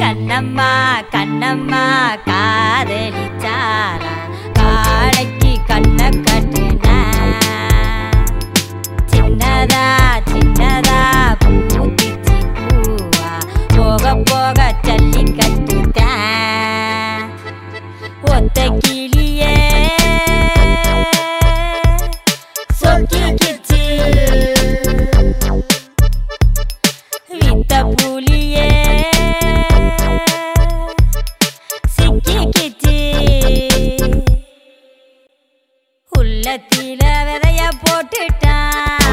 கண்ணம்மா கண்ணம்மா காதலிச்சாரா காளைக்கு கண்ண கட்டுனா. சின்னதா சின்னதா பூத்திச்சு பூவா. போக போக உள்ளத்தில விதைய போட்டுட்டான்.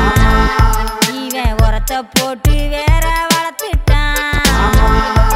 இவன் உரத்த போட்டு வேற வளர்த்துட்டான்.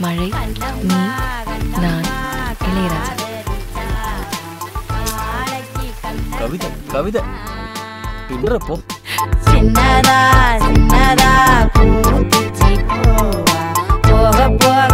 மழை நீ நான் இளையராஜா. கவிதை கவிதை. பின்றப்போ சின்னதா சின்னதா போக போக